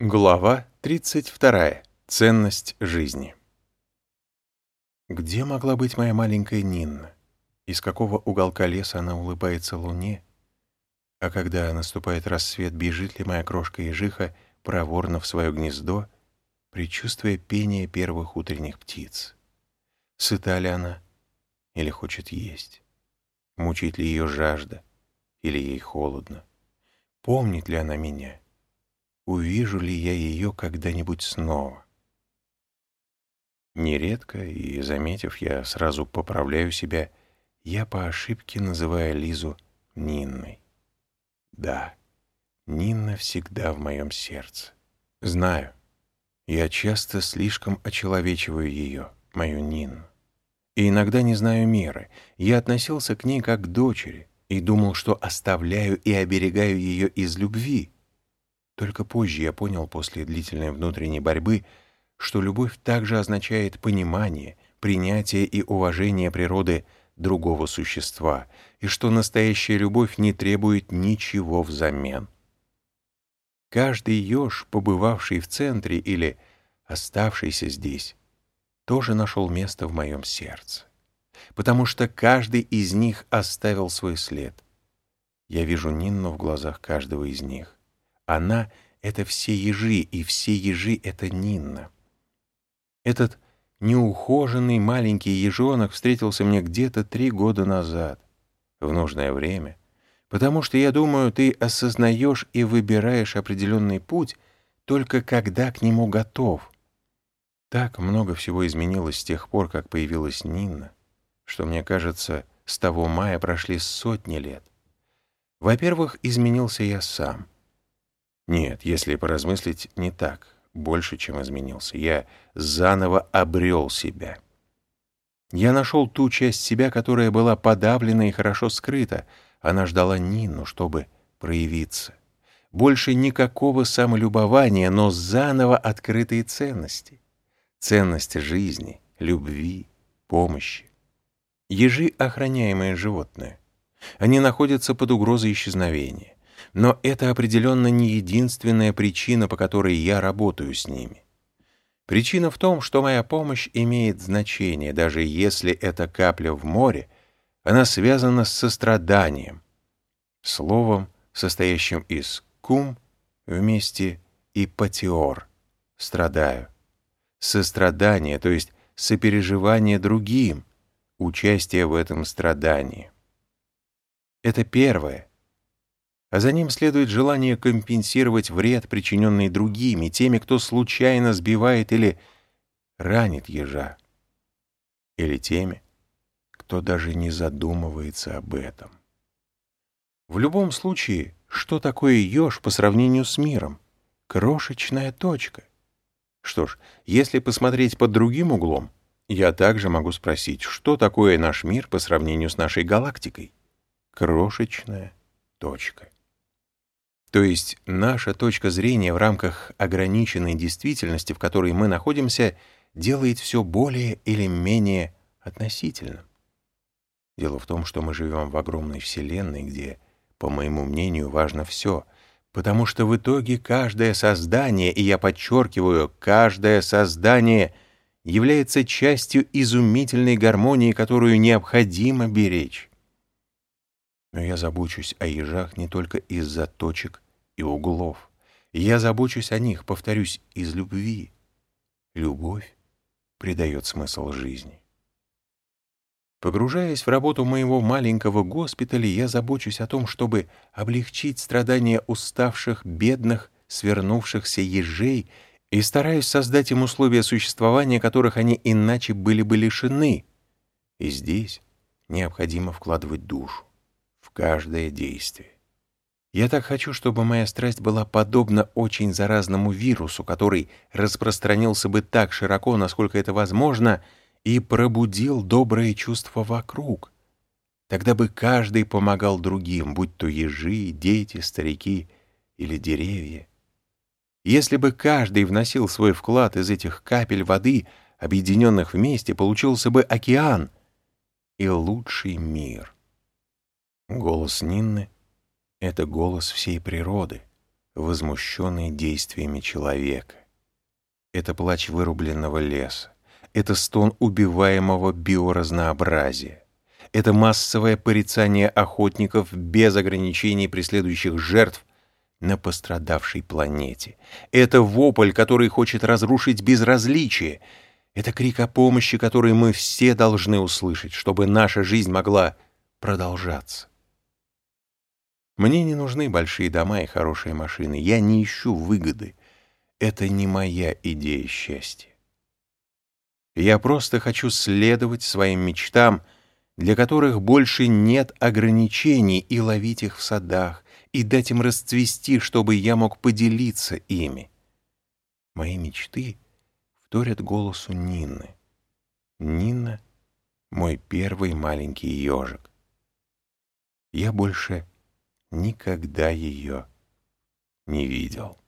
Глава 32. Ценность жизни. Где могла быть моя маленькая Нинна? Из какого уголка леса она улыбается луне? А когда наступает рассвет, бежит ли моя крошка-ежиха проворно в свое гнездо, предчувствуя пение первых утренних птиц? Сыта ли она или хочет есть? Мучает ли ее жажда или ей холодно? Помнит ли она меня? Увижу ли я ее когда-нибудь снова. Нередко, и, заметив, я сразу поправляю себя, я по ошибке называю Лизу Нинной. Да, Нинна всегда в моем сердце. Знаю, я часто слишком очеловечиваю ее, мою Нинну. И иногда не знаю меры. Я относился к ней как к дочери и думал, что оставляю и оберегаю ее из любви, только позже я понял после длительной внутренней борьбы, что любовь также означает понимание, принятие и уважение природы другого существа, и что настоящая любовь не требует ничего взамен. Каждый еж, побывавший в центре или оставшийся здесь, тоже нашел место в моем сердце, потому что каждый из них оставил свой след. Я вижу Нинну в глазах каждого из них. Она — это все ежи, и все ежи — это Нинна. Этот неухоженный маленький ежонок встретился мне где-то три года назад, в нужное время, потому что, я думаю, ты осознаешь и выбираешь определенный путь только когда к нему готов. Так много всего изменилось с тех пор, как появилась Нинна, что, мне кажется, с того мая прошли сотни лет. Во-первых, изменился я сам — нет, если поразмыслить, не так. Больше, чем изменился. Я заново обрел себя. Я нашел ту часть себя, которая была подавлена и хорошо скрыта. Она ждала Нину, чтобы проявиться. Больше никакого самолюбования, но заново открытые ценности. Ценности жизни, любви, помощи. Ежи — охраняемые животные. Они находятся под угрозой исчезновения. Но это определенно не единственная причина, по которой я работаю с ними. Причина в том, что моя помощь имеет значение, даже если это капля в море, она связана с состраданием, словом, состоящим из «кум» вместе и «патиор» — «страдаю». Сострадание, то есть сопереживание другим, участие в этом страдании. Это первое — а за ним следует желание компенсировать вред, причиненный другими, теми, кто случайно сбивает или ранит ежа, или теми, кто даже не задумывается об этом. В любом случае, что такое еж по сравнению с миром? Крошечная точка. Что ж, если посмотреть под другим углом, я также могу спросить, что такое наш мир по сравнению с нашей галактикой? Крошечная точка. То есть наша точка зрения в рамках ограниченной действительности, в которой мы находимся, делает все более или менее относительным. Дело в том, что мы живем в огромной вселенной, где, по моему мнению, важно все, потому что в итоге каждое создание, и я подчеркиваю, каждое создание является частью изумительной гармонии, которую необходимо беречь. Но я забочусь о ежах не только из-за точек и углов. я забочусь о них, повторюсь, из любви. Любовь придает смысл жизни. Погружаясь в работу моего маленького госпиталя, я забочусь о том, чтобы облегчить страдания уставших, бедных, свернувшихся ежей и стараюсь создать им условия существования, которых они иначе были бы лишены. И здесь необходимо вкладывать душу в каждое действие. Я так хочу, чтобы моя страсть была подобна очень заразному вирусу, который распространился бы так широко, насколько это возможно, и пробудил добрые чувства вокруг. Тогда бы каждый помогал другим, будь то ежи, дети, старики или деревья. Если бы каждый вносил свой вклад из этих капель воды, объединенных вместе, получился бы океан и лучший мир. Голос Нинны — это голос всей природы, возмущенный действиями человека. Это плач вырубленного леса. Это стон убиваемого биоразнообразия. Это массовое порицание охотников без ограничений преследующих жертв на пострадавшей планете. Это вопль, который хочет разрушить безразличие. Это крик о помощи, который мы все должны услышать, чтобы наша жизнь могла продолжаться. Мне не нужны большие дома и хорошие машины. Я не ищу выгоды. Это не моя идея счастья. Я просто хочу следовать своим мечтам, для которых больше нет ограничений, и ловить их в садах, и дать им расцвести, чтобы я мог поделиться ими. Мои мечты вторят голосу Нины. Нина — мой первый маленький ежик. Я больше никогда ее не видел.